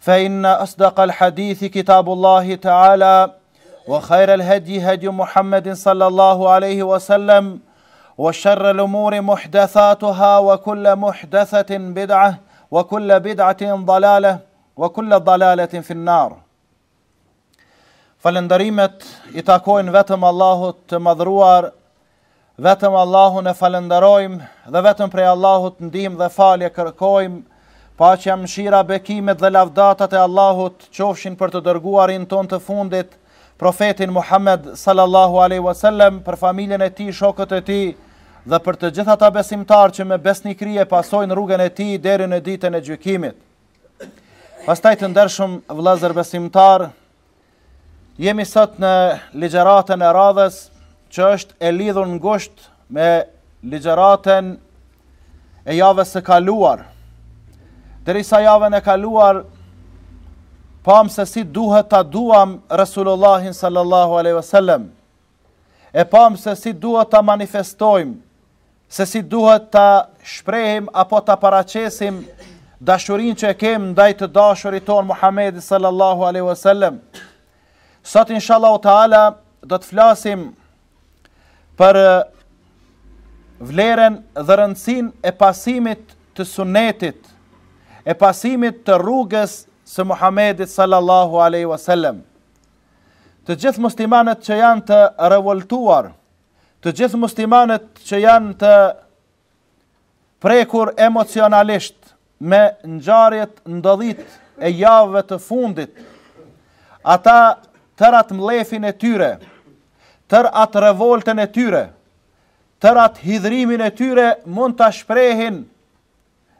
فان اصدق الحديث كتاب الله تعالى وخير الهدي هدي محمد صلى الله عليه وسلم وشر الأمور محدثاتها وكل محدثة بدعة وكل بدعة ضلالة وكل ضلالة في النار Falënderimet i takojnë vetëm Allahut të madhëruar, vetëm Allahun e falënderojmë dhe vetëm prej Allahut ndihmë dhe falje kërkojmë, paqja, mëshira, bekimet dhe lavdatat e Allahut qofshin për të dërguarin tonë të fundit, profetin Muhammed sallallahu aleyhi wasallam, për familjen e tij, shokët e tij, dhe për të gjithë ata besimtarë që me besnikëri e pasojnë rrugën e tij deri në ditën e gjykimit. Pastaj të ndershëm vëllezër besimtarë, jemi sot në ligjëratën e radhës që është e lidhur ngushtë me ligjëratën e javës së kaluar. Derisa javën e kaluar pamë se si duhet ta duam Resulullahin sallallahu alaihi wasallam. E pamë se si duhet ta manifestojmë, se si duhet ta shprehim apo ta paraqesim dashurinë që e kem ndaj të dashurit tonë Muhammedit sallallahu aleyhi wa sallam. Sot, inshallahu teala, do të flasim për vlerën dhe rëndësinë e pasimit të sunetit, e pasimit të rrugës së Muhammedit sallallahu aleyhi wa sallam. Të gjithë muslimanët që janë të revoltuar, të gjithë muslimanët që janë të prekur emocionalisht me ngjarjet ndodhitë e javëve të fundit, ata tërë atë mllefin e tyre, tërë atë revoltën e tyre, tërë atë hidhërimin e tyre mund ta shprehin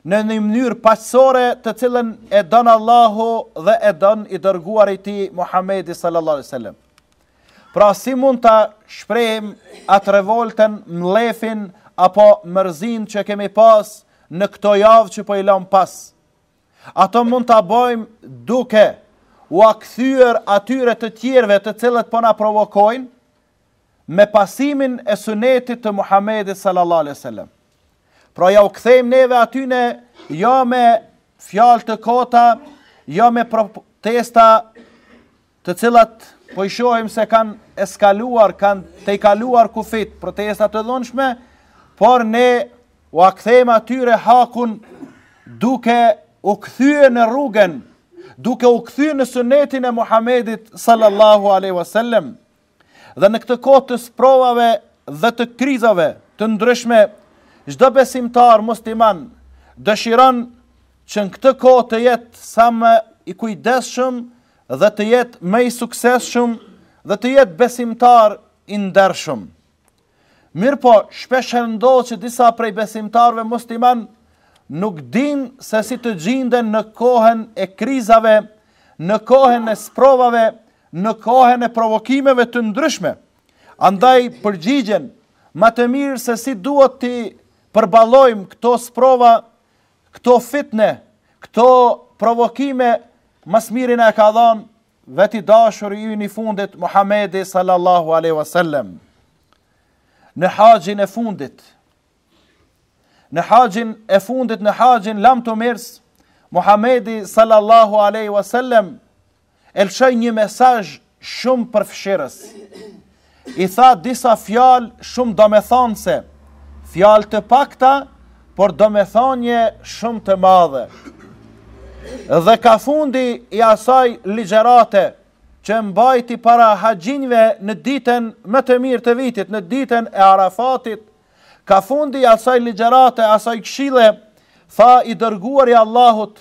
në një mënyrë paqësore të cilën e don Allahu dhe e don i dërguari i tij Muhammedi sallallahu alaihi sallam. Pra si mund ta shprehim atë revoltën, mllefin, apo mërzinë që kemi pas në këto javë që po i lëmë pas. Ato mund ta bëjmë duke ua kthyer atyre të tjerëve të cilët po na provokojnë, me pasimin e sunetit të Muhamedit sallallahu alaihi wasallam. Pra jau kthejmë neve atyne jo me fjalë të kota, jo me protesta të cilat po i shohim se kanë eskaluar, kanë tejkaluar kufijtë protesta të dhunshme, por ne ua kthejmë atyre hakun duke u kthye në rrugën, duke u kthye në sunetin e Muhamedit sallallahu alaihi wasallam. Dhe në këtë kohë të sprovave dhe të krizave të ndryshme, çdo besimtar musliman dëshiron që në këtë kohë të jetë sa më i kujdesshëm dhe të jetë më i suksesshëm dhe të jetë besimtar i ndershëm. Mirëpo, shpesh e ndodh që disa prej besimtarëve muslimanë nuk dinë se si të gjinden në kohën e krizave, në kohën e sprovave, në kohën e provokimeve të ndryshme. Andaj përgjigjen ma të mirë se si duhet t'i përballojmë këto sprova, këto fitne, këto provokime, ma së miri na e ka dhanë Vetë i dashuri ynë i fundit Muhamedi sallallahu alaihi wasallam në haxhin e fundit. Në haxhin e fundit në haxhin lamtumirës, Muhamedi sallallahu alaihi wasallam e lëshoi një mesazh shumë përfshirës. I tha disa fjalë shumë domethanëse, fjalë të pakta, por domethanie shumë të madhe. Dhe ka fundi i asaj ligjërate që mbajti para haxhinjve në ditën më të mirë të vitit, në ditën e Arafatit, ka fundi i asaj ligjërate, asaj këshille, tha i dërguari i Allahut,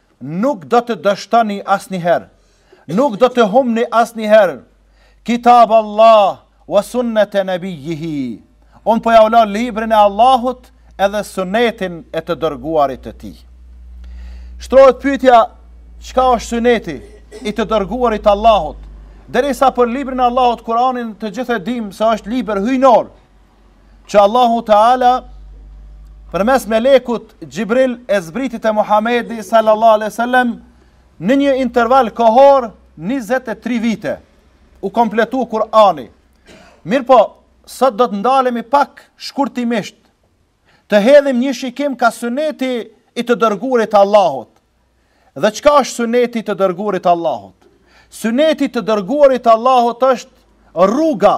Nuk do të dështoni asnjëherë, nuk do të humbni asnjëherë Kitab Allah wa sunnete nebijihi. Unë po jau la librin e Allahut edhe sunetin e të dërguarit të tij. Shtrohet pyetja, çka është suneti i të dërguarit të Allahut? Derisa për librin e Allahut Kur'anin të gjithë e dimë se është libër hyjnor, që Allahu Teala përmes melekut Xhibril e zbriti te Muhamedi sallallahu alaihi wasallam në një interval kohor 23 vite u kompletu Kur'ani. Mirpo sot do të ndalemi pak shkurtimisht të hedhim një shikim ka suneti i të dërguarit të Allahut Dhe çka është suneti i të dërguarit të Allahut? Suneti i të dërguarit të Allahut është rruga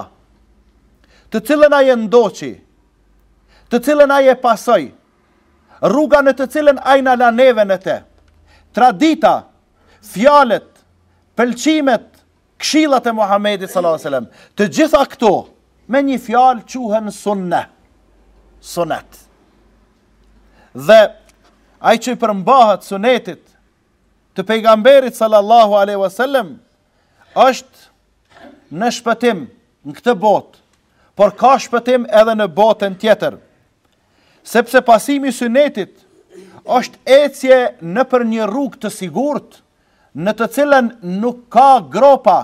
të cilën ai e ndoqi, të cilën ai e pasoi, rruga në të cilën ai na la neve në të. Tradita, fjalët, pëlqimet, Këshillat e Muhamedit sallallahu alaihi wasallam, të gjitha këto me një fjalë quhen sunne. Sunet. Dhe ai që i përmbahet sunetit të pejgamberit sallallahu alaihi wasallam është në shpëtim në këtë botë, por ka shpëtim edhe në botën tjetër. Sepse pasimi i sunetit është ecje nëpër një rrugë të sigurt, në të cilën nuk ka gropa,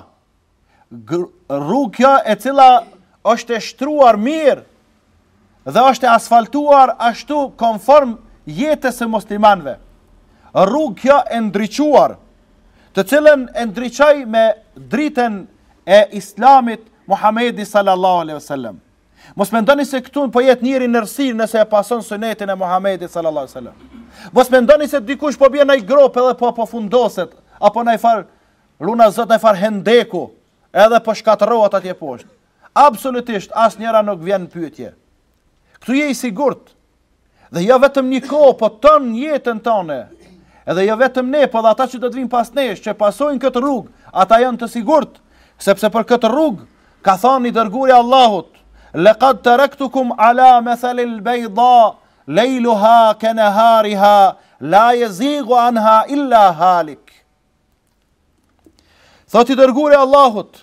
rrugë kjo e cila është e shtruar mirë dhe është e asfaltuar ashtu konform jetës së muslimanëve. Rrugë kjo e ndriçuar, të cilën e ndriçoi me dritën e Islamit Muhamedi sallallahu alaihi wasallam. Mos mendoni se këtu po jet njëri në errësirë nëse e pason sunetin e Muhammedit sallallahu alaihi wasallam. Mos mendoni se dikush po bie në naj gropë edhe po po fundoset apo në najfarë runa Zot në najfarë hendeku edhe po shkatërrohet atje poshtë. Absolutisht asnjëra nuk vjen në pyetje. Këtu je i sigurt, Dhe jo vetëm një kohë, po tanë jetën tonë. Edhe jo vetëm ne, po edhe ata që do të vinë pas nesh, që pasojnë këtë rrugë, ata janë të sigurt, sepse për këtë rrugë ka thënë i dërguari i Allahut, "Laqad taraktukum ala mathalil bayda, layluha kanahariha, la yazigu anha illa halik." Thotë i dërguri i Allahut,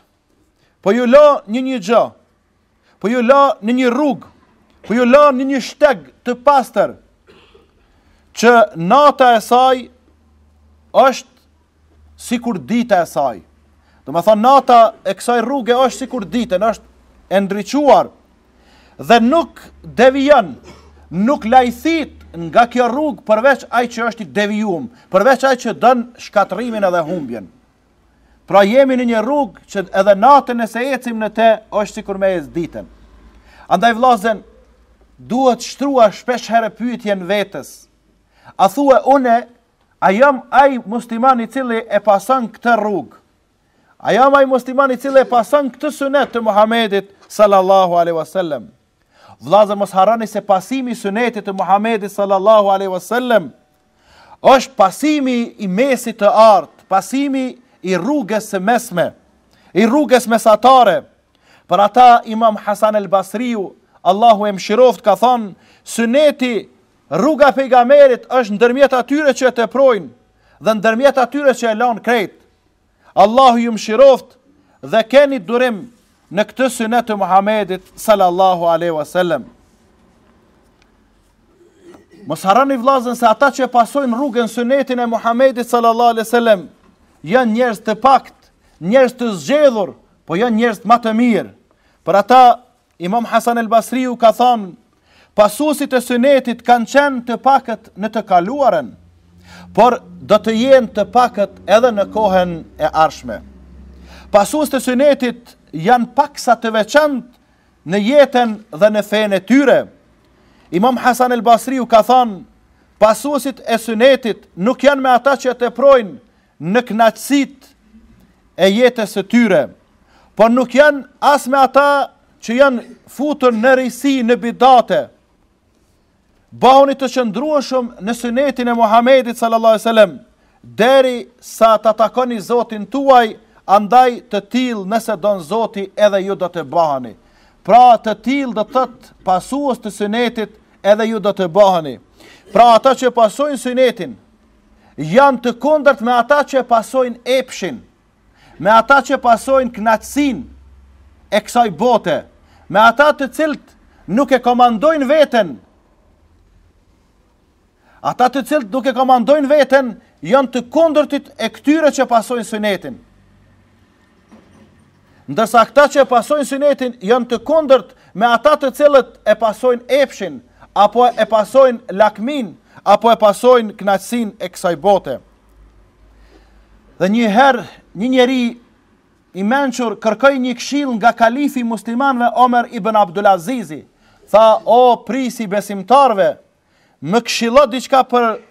po ju la në një gjë, po ju la në një rrugë, po ju la në një shteg të pastër, që nata e saj është sikur dita e saj. Domethonë nata e kësaj rruge është sikur ditën, është e ndriçuar, dhe nuk devijon, nuk lajthit nga kjo rrugë përveç ai që është i devijum, përveç ai që don shkatërrimin edhe humbjen. Pra jemi në një rrugë që edhe natën nëse ecim në te, është sikur me ecë ditën. Andaj vllazën duhet shtrua shpesh herë pyetjen vetes. A thua unë a jam ai musliman i cili e pason këtë rrugë? A jam ai musliman i cili e pason këtë sunet të Muhamedit sallallahu alaihi wasallam? Vëllazër mos harroni se pasimi i sunetit të Muhamedit sallallahu alaihi wasallam është pasimi i mesit të artë, pasimi i rrugës së mesme, i rrugës mesatare. Për ata Imam Hasan al-Basriu, Allahu e mëshiroft, ka thënë, suneti rruga e pejgamberit është ndërmjet atyre që e teprojnë dhe ndërmjet atyre që e lanë krejt. Allahu ju mëshiroft dhe keni durim në këtë synet të Muhammedit sallallahu aleyhi wa sallam. Mos harroni vllazën se ata që pasojnë rrugën synetin e Muhammedit sallallahu aleyhi wa sallam janë njerëz të pakët, njerëz të zgjedhur, po janë njerëz ma të mirë. Për ata Imam Hasan el Basriu ka thënë, pasuesit e sunetit kanë qenë të pakët në të kaluarën, por do të jenë të pakët edhe në kohën e ardhshme. Pasuesit e sunetit janë paksa të veçantë në jetën dhe në fenë e tyre. Imam Hasan el Basriu ka thënë, pasuesit e sunetit nuk janë me ata që e teprojnë në knaqësitë e jetës së tyre, por nuk janë as me ata që janë futur në risi në bidate, bëhoni të qëndrueshëm në sunetin e Muhamedit sallallahu alaihi wasallam deri sa ta takoni Zotin tuaj, andaj të tillë nëse don Zoti edhe ju do të bëheni. Pra të tillë do të thotë pasues të sunetit edhe ju do të bëheni. Pra ata që pasojnë sunetin janë të kundërt me ata që pasojnë epshin, me ata që pasojnë knaqësinë e kësaj bote, me ata të cilët nuk e komandojnë veten, ata të cilët nuk e komandojnë veten, janë të kundërtit e këtyre që pasojnë sunetin. Ndërsa këta që e pasojnë synetin janë të kundërt me ata të cilët e pasojnë epshin, apo e pasojnë lakminë, apo e pasojnë knaqësinë e kësaj bote. Dhe një herë, një njeri i mençur kërkoi një këshillë nga kalifi i muslimanëve Omer ibn Abdulazizi, tha, o prijësi i besimtarëve, Më këshillo diçka për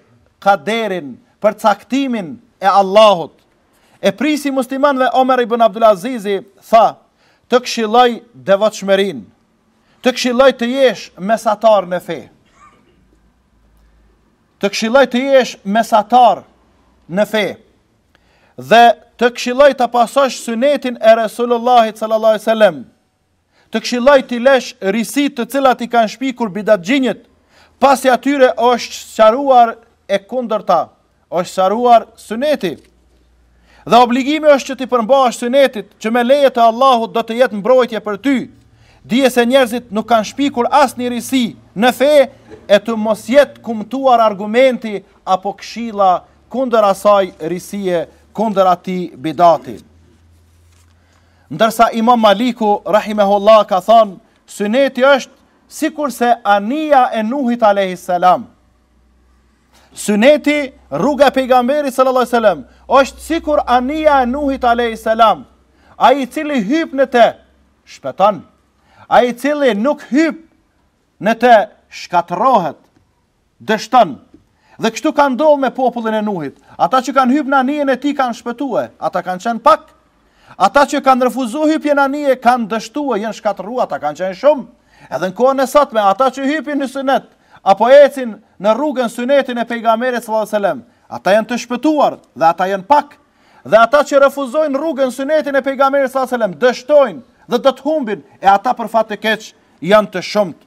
kaderin, për caktimin e Allahut. E prijësi i muslimanëve Omer ibn Abdul Azizi tha, të këshilloj devotshmërinë. Të këshilloj të jesh mesatar në fe. Të këshilloj të jesh mesatar në fe. Dhe të këshilloj ta pasosh sunetin e Resulullahit sallallahu alaihi wasallam. Të këshilloj t'i lesh risitë të cilat i kanë shpikur bidatxhinjtë, pasi atyre është sqaruar e kundërta, është sqaruar suneti. Dhe obligimi është që t'i përmbahesh sunetit, që me leje të Allahut do të jetë mbrojtje për ty. Dije se njerëzit nuk kanë shpikur asnjë risi në fe, e të mos jetë kumtuar argumenti apo këshilla kundër asaj risie, kundër atij bidati. Ndërsa Imam Maliku rahimehullah ka thonë, syneti është sikurse anija e Nuhit alayhis salam. Syneti rruga e pejgamberit sallallahu alaihi wasallam është sikur anija e Nuhit alayhis salam. Ai i cili hyp në të shpëton. Ai i cili nuk hyp në të shkatërrohet. Dështon. Dhe kështu ka ndodhur me popullin e Nuhit. Ata që kanë hyp në anijen e tij kanë shpëtue. Ata kanë qenë pak. Ata që kanë refuzu hypjen në anije kanë dështue, janë shkatërru, ata kanë qenë shumë. Edhe në kohën e sotme, ata që hypin në sunet apo ecin në rrugën sunetin e pejgamberit sallallahu alajhi wasallam, ata janë të shpëtuar dhe ata janë pak. Dhe ata që refuzojnë rrugën sunetin e pejgamberit sallallahu alajhi wasallam dështojnë dhe do të humbin e ata për fat të keq janë të shumtë.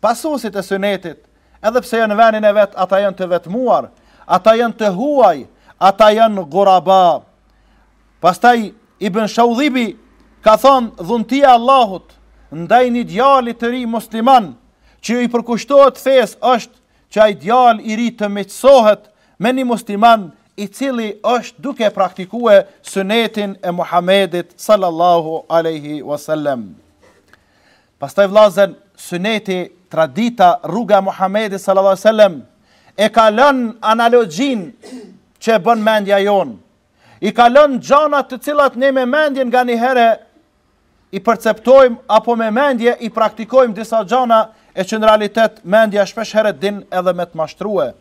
Pasuesit e Synetit, edhe pse janë në vendin e vet, ata janë të vetmuar, ata janë të huaj, ata janë guraba. Pastaj Ibn Shaudhibi ka thonë dhuntia e Allahut ndaj një djali të ri musliman që i përkushtohet fesë është që ai djalë i ri të miqësohet me një musliman i cili është duke praktikue synetin e Muhamedit sallallahu alaihi wasallam. Pastaj vllazën, syneti, tradita, rruga e Muhamedit sallallahu alaihi wasallam e kalon analogjinë që e bën mendja jonë. I kalon gjanat të cilat ne me mendje nganjëherë i perceptojmë apo me mendje i praktikojmë disa gjana e që në realitet mendja shpeshherë din edhe me të mashtrue.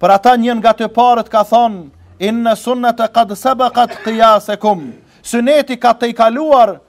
Për ata një nga të parët ka thonë inna sunnata qad sabaqat qiyasakum. Suneti ka tejkaluar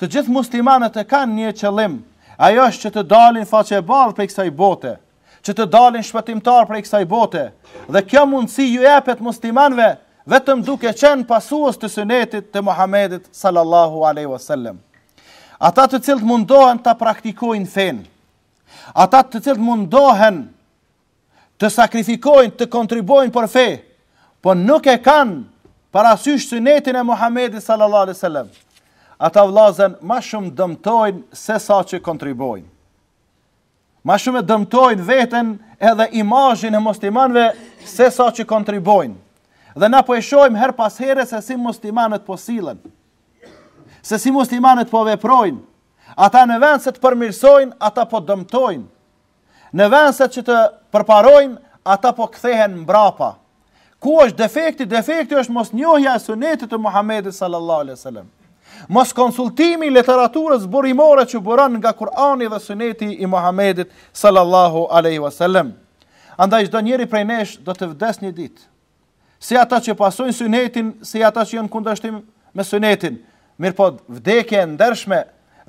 Të gjithë muslimanët e kanë një qëllim, ajo është që të dalin faqebardhë prej kësaj bote, që të dalin shpëtimtarë prej kësaj bote, dhe kjo mundësi ju jepet muslimanëve vetëm duke qenë pasues të synetit të Muhamedit sallallahu alaihi wasallam. Ata të cilët mundohen ta praktikojnë fenë, ata të cilët mundohen të sakrifikojnë, të kontribuojnë për fe, po nuk e kanë parasysh synetin e Muhammedit sallallahu alaihi wasallam. Ata vllazën ma shumë dëmtojnë se sa që kontribuojnë. Ma shumë e dëmtojnë veten edhe imazhin e muslimanëve se sa që kontribuojnë. Dhe na po e shohim herë pas here se si muslimanët po sillen. Se si muslimanët po veprojnë. Ata në vend se të përmirësojnë, ata po dëmtojnë. Në vend se që të përparojnë, ata po kthehen mbrapa. Ku është defekti? Defekti është mosnjohja e sunetit të Muhammedit sallallahu alaihi wasallam. Moskonsultimi i literaturës burimore që buron nga Kur'ani dhe suneti i Muhammedit sallallahu alaihi wasallam. Andaj çdonjëri prej nesh do të vdes një ditë. si ata që pasojnë synetin, si ata që janë kundërshtim me synetin. Mirëpo, vdekje e ndershme,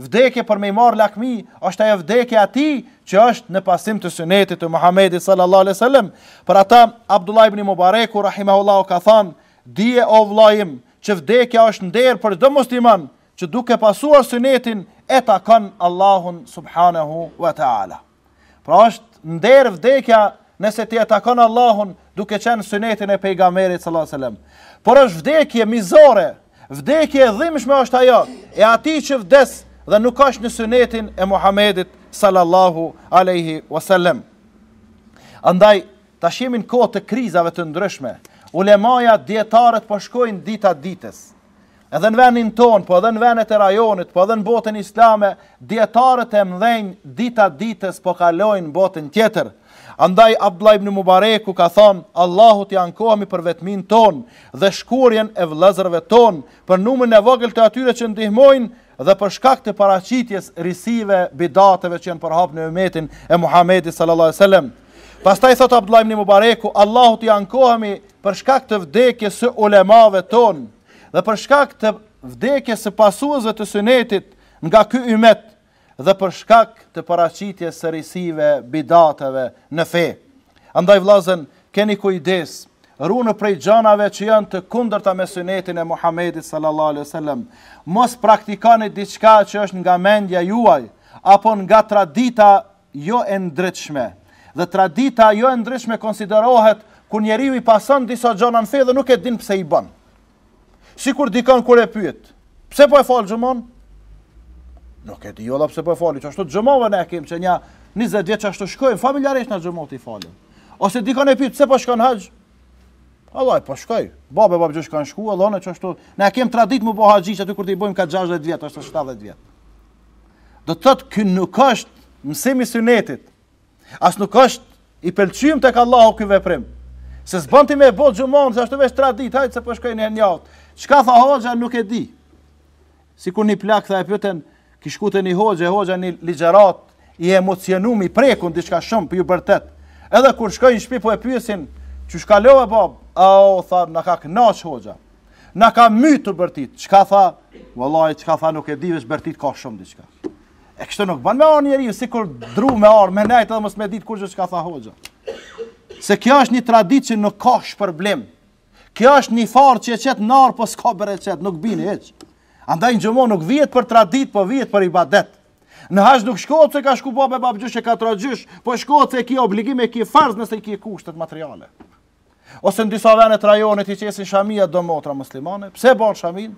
vdekje për me i marrë lakmi, është ajo vdekja e atij që është në pasim të synetit të Muhammedit sallallahu alai sallam. Për ata, Abdullah ibn Mubareku, rahimahullahu, ka thanë, dije o vllai im, që vdekja është nder për çdo musliman, që duke pasuar synetin, e takon Allahun subhanahu wa ta'ala. Pra është nder vdekja nëse ti e takon Allahun duke qenë n'synetin e pejgamberit sallallahu alajhi wasallam. Por është vdekje mizore, vdekje e dhimbshme është ajo e atij që vdes dhe nuk është në synetin e Muhamedit sallallahu alaihi wasallam. Andaj tash jemi në kohë të krizave të ndryshme. Ulemaja dijetarët po shkojnë dita ditës. Edhe në vendin tonë, po edhe në vendet e rajonit, po edhe në botën islame, dietarët e mëdhenj dita ditës po kalojnë botën tjetër. Andaj Abdullah ibn Mubareku ka thënë, Allahut i ankohemi për vetminë tonë dhe shkuarjen e vëllezërve tonë, për numrin e vogël të atyre që ndihmojnë dhe për shkak të paraqitjes risive bidateve që janë përhap në ymetin e Muhamedit sallallahu alaihi wasallam. Pastaj thotë Abdullah ibn Mubareku, Allahut i ankohemi për shkak të vdekjes së ulemave tonë dhe për shkak të vdekjes së pasuesve të synetit nga ky ymet dhe për shkak të paraqitjes së risive bidateve në fe. Andaj vllazën, keni kujdes, runu prej gjanave që janë të kundërta me synetin e Muhamedit sallallahu alaihi wasallam. Mos praktikoni diçka që është nga mendja juaj apo nga tradita jo e ndritshme. Dhe tradita jo e ndritshme konsiderohet kur njeriu i pason disa gjëra në fe dhe nuk e din pse i ban. Sikur dikon kur e pyet, pse po e fal xhumon? Nuk e di valla pse po e fali, qashtu xhumave ne kemi që nja 20 vjet qashtu shkojmë familjarisht në xhuma t'i falim. Ose dikon e pyet pse po shkon n'haxh? Valla po shkoj. Babë babgjysh kanë shku, valla na qashtu. Ne kemi traditë me u bo haxhi aty kur t'i bëjmë kah 60 vjet ose 70 vjet. Do të thotë ky nuk është mësimi i synetit. As nuk është i pëlqym tek Allahu ky veprim. Se s'bon ti me ba xhumon, se ashtu veç traditë, hajtë se po shkoj niherë n'javë. Çka tha hoxha nuk e di. Sikur një plak tha e pyeten, kish shku te një hoxhë, hoxha një ligjërat, i emocionum, i prekun, diçka shumë, po ju bërtet. Edhe kur shkoi në shpi, po e pyesin, qysh kalove, bab? A, o, tha, na ka knaq hoxha. Na ka mytë tu bërtit. Çka tha? Vallai, çka tha nuk e di, veç bërtit ka shumë diçka. E kështu nuk ban me ardhë njeri, sikur dru me ardhë, me nejtë edhe mos me ditë kurgjë çka tha hoxha. Se kjo është një traditë që nuk ka shpërblim. Kjo është një farë që e qet n'arë, po s'ka bereqet, nuk bin hiç. Andaj në xhuma nuk vihet për traditë, po vihet për ibadet. Në haxh nuk shkohet se ka shku babë babgjysh e katragjysh, po shkohet se e ki obligim, e ki farz nëse i ki kushtet materiale. Ose në disa vene të rajonit i qesin shamiat do motra muslimane. Pse ban shaminë?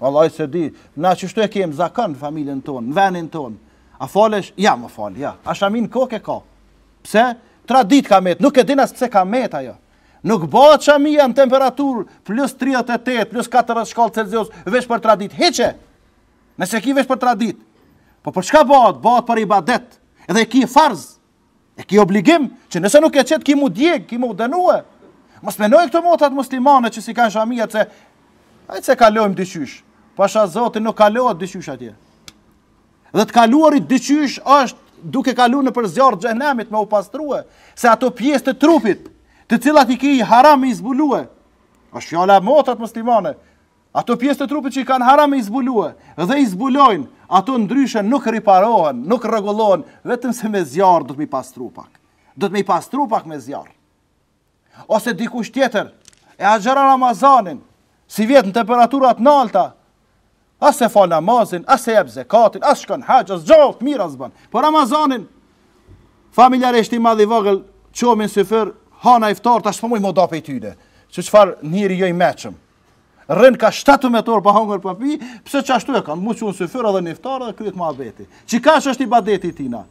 Vallahi s'e di. Na qështu e kem zakon në familjen tonë, në venin tonë. A falesh? Jo, me u falë, jo. A shaminë n'kokë e ka? Pse? Traditë ka met, nuk e din as pse ka met ajo. Nuk bahet shamia në temperaturë plus 38, plus 40 shkallë Celsius, veç për traditë. Hiqe! Nëse e ki veç për traditë. Po për çka bahet? Bahet për ibadet. Edhe e ki farz. E ki obligim që nëse nuk e qet ki me u djegë, ki me u dënue. Mos menojnë këto motrat muslimane që s'i kanë shamiat se hajt se kalojmë dyqysh. Pasha zotin nuk kalohet dyqysh atje. Dhe të kaluarit dyqysh është duke kalu nëpër zjarr të xhehnemit me u pastrue. Se ato pjesë të trupit të cilat i ki haram me i zbulue. është fjala motrat muslimane. Ato pjesë të trupit që i kanë haram i zbulue dhe i zbulojnë, ato ndryshe nuk riparohen, nuk rregullohen, vetëm se me zjarr do të m'i pastru pak. Do të m'i pastru pak me zjarr. Ose dikush tjetër e agjëron Ramazanin, sivjet në temperatura të nalta, as s'e fal namazin, as s'e jep zakatin, as shkon haxh, asgjë t'mirë s'bën. Po Ramazanin familjarisht i madh i vogël çohen syfyr, hanë iftar tash po më do pe tyne. Çfarë njeri jo i mëshëm. Rrin ka 17 orë pa hangër pa pi, pse qashtu e kanë? M'u çu n'syfyr edhe n'iftar dhe kryhet muhabeti. Qikaq është ibadeti i tyne?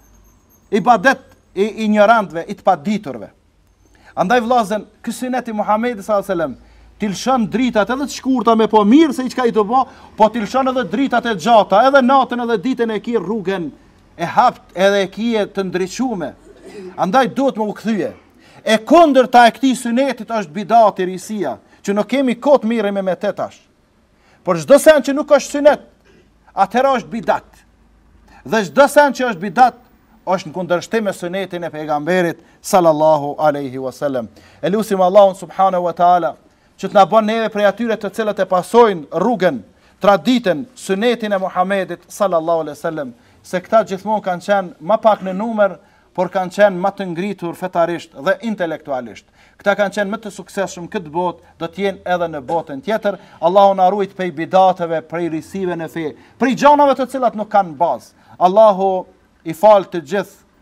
Ibadet i injorantëve, i të paditurve. Andaj vllazën, ky synet i Muhamedit sallallahu alajhi wasallam, t'i lëshon dritat edhe të shkurta me pa mirë se çka je tu ba, po t'i lëshon edhe dritat e gjata, edhe natën edhe ditën e ki rrugën e hapt edhe e kije të ndriçume, andaj duhet me u kthy. E kundërta e këtij synetit është bidati, risia, që nuk kemi kohë t'merremi me të tash. Por çdo sen që nuk është synet, atëherë është bidat. Dhe çdo sen që është bidat, është në kundërshtim me synetin e pejgamberit sallallahu alaihi wasallam. E lusim Allahun subhanahu wa taala që të na bën neve prej atyre të cilët e pasojnë rrugën, traditën, synetin e Muhamedit sallallahu alaihi wasallam, se këta gjithmonë kanë qenë ma pak në numër, por kanë qenë ma të ngritur fetarisht dhe intelektualisht. Këta kanë qenë më të suksesshëm këtë botë, do të jenë edhe në botën tjetër. Allahu na ruajt prej bidateve, prej risive në fe, prej gjanave të cilat nuk kanë bazë. Allahu i fal të gjithë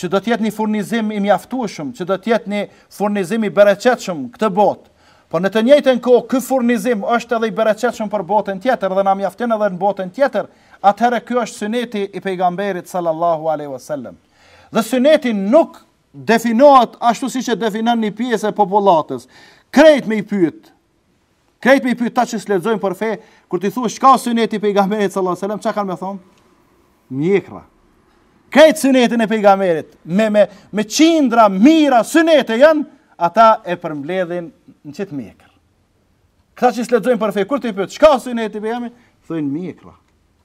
që do të jetë një furnizim i mjaftueshëm, që do të jetë një furnizim i bereqetshëm këtë botë. Po në të njëjtën kohë ky furnizim është edhe i bereqetshëm për botën tjetër dhe na mjafton edhe në botën tjetër. Atëherë ky është syneti i pejgamberit sallallahu alaihi wasallam. Dhe syneti nuk definohet ashtu siç e definon një pjesë e popullatës. Krejt me i pyet, Krejt me i pyt kta që s'lexojnë për fe, kur t'i thua çka syneti i pejgamberit sallallahu sallam, çka kanë me thanë? Mjekra. Krejt synetin e pejgamberit, me, me, me qindra mijëra synete janë, ata e përmbledhin në qitë mjekër. Këta që s'lexojnë për fe, kur t'i pyet, çka syneti i pejgamberit? Thojnë mjekra.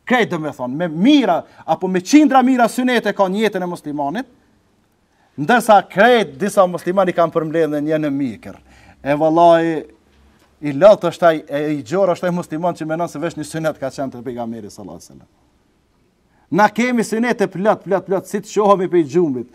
Krejt domethënë, me mijëra, apo me qindra mijëra synete ka n'jetën e muslimanit, Ndërsa krejt disa musliman i kanë përmbledhë në një në mjekër. E vallahi i lodht është ai e i gjorë është ai musliman që mendon se veç një synet ka qenë te pejgamberi sallallahu alajhi wasallam. Na kemi synete plot plot plot si të çohemi pej gjumit.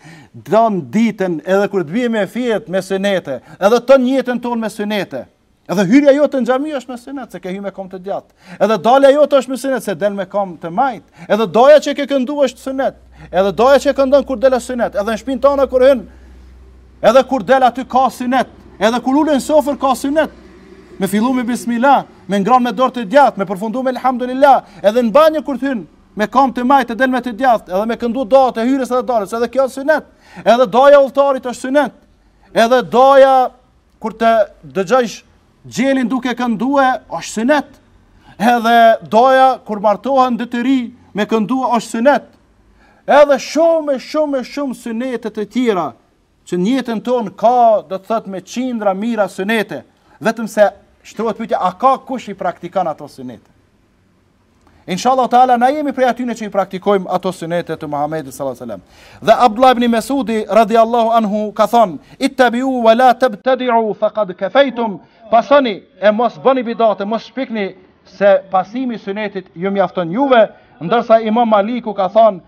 Tan ditën edhe kur të biem me fjet me synete, edhe tan jetën tonë me synete. Edhe hyrja jote në xhami është me sunet, se ke hyrë me kom të djathtë. Edhe dalja jote është me sunet, se del me kom të majt. Edhe duaja që ke këndu është sunet. Edhe duaja që këndon kur del është sunet. Edhe në shpinë tonde kur hyn, edhe kur del aty ka sunet. Edhe kur ulesh n'sofër ka sunet. Me fillu me bismillah, me ngran me dorë të djathtë, me përfundu me elhamdulillah. Edhe në banjë kur hyn, me kom të majt edhe del me të djathtë, edhe me këndu duatë e hyrjes edhe daljes, edhe kjo është sunet. Edhe duaja e udhëtarit është sunet. Edhe doja Kur të dëgjojsh gjelin duke këndue, është synet. Edhe duaja kur martohen dy të ri me këndue, është synet. Edhe shumë e shumë e shumë synete të tjera, që në jetën tonë ka, do të thotë me qindra, mija synete, vetëm se, shtrohet pytja, a ka kush i praktikon ato synete? Inshallah taala na jemi prej atyre që i praktikojmë ato sunete të Muhamedit sallallahu alaihi wasallam. Dhe Abdullah ibn Mesudi radhiyallahu anhu ka thënë: "Ittabi'u wa la tabtadi'u faqad kafaytum." Pasoni e mos bëni bidate, mos shpikni se pasimi i sunetit ju mjafton juve, ndërsa Imam Maliku ka thënë: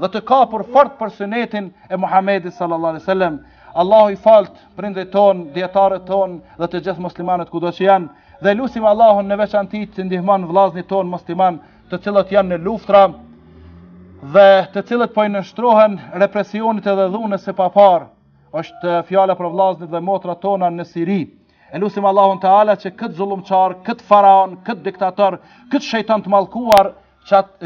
dhe të kapur fort për sunetin e Muhamedit sallallahu alaihi wasallam. Allahu i falt prindërit tonë, dijetarët tonë dhe të gjithë muslimanët kudo që janë. Dhe e lusim Allahun në veçanti të ndihmon vëllaznit tonë muslimanë, të cilët janë në luftra dhe të cilët po i nënshtrohen represionit edhe dhunës së paparë. Është fjala për vëllaznit dhe motrat tona në Siri. E lusim Allahun Teala që këtë zullumqar, këtë faraon, këtë diktator, këtë shejtan të mallkuar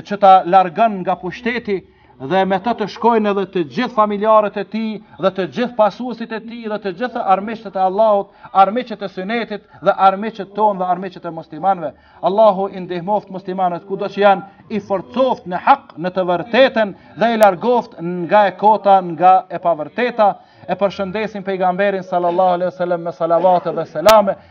që ta largon nga pushteti dhe me të të shkojnë edhe të gjithë familjarët e tij dhe të gjithë pasuesit e tij dhe të gjithë armiqtë e Allahut, armiqtë e sunetit dhe armiqtë tonë dhe armiqtë e muslimanve. Allahu i ndihmoft muslimanët kudo që janë, i forcoft në hak në të vërtetën dhe i largoft nga e kota nga e pavërteta e përshëndesim pejgamberin sallallahu alaihi wasallam me salavate dhe selame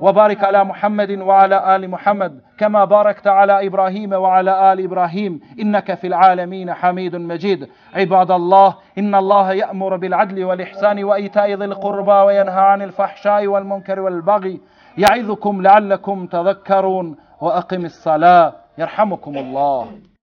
وبارك على محمد وعلى آل محمد كما باركت على إبراهيم وعلى آل إبراهيم إنك في العالمين حميد مجيد عباد الله إن الله يأمر بالعدل والإحسان وإيتاء ذي القربى وينهى عن الفحشاء والمنكر والبغي يعظكم لعلكم تذكرون وأقم الصلاة يرحمكم الله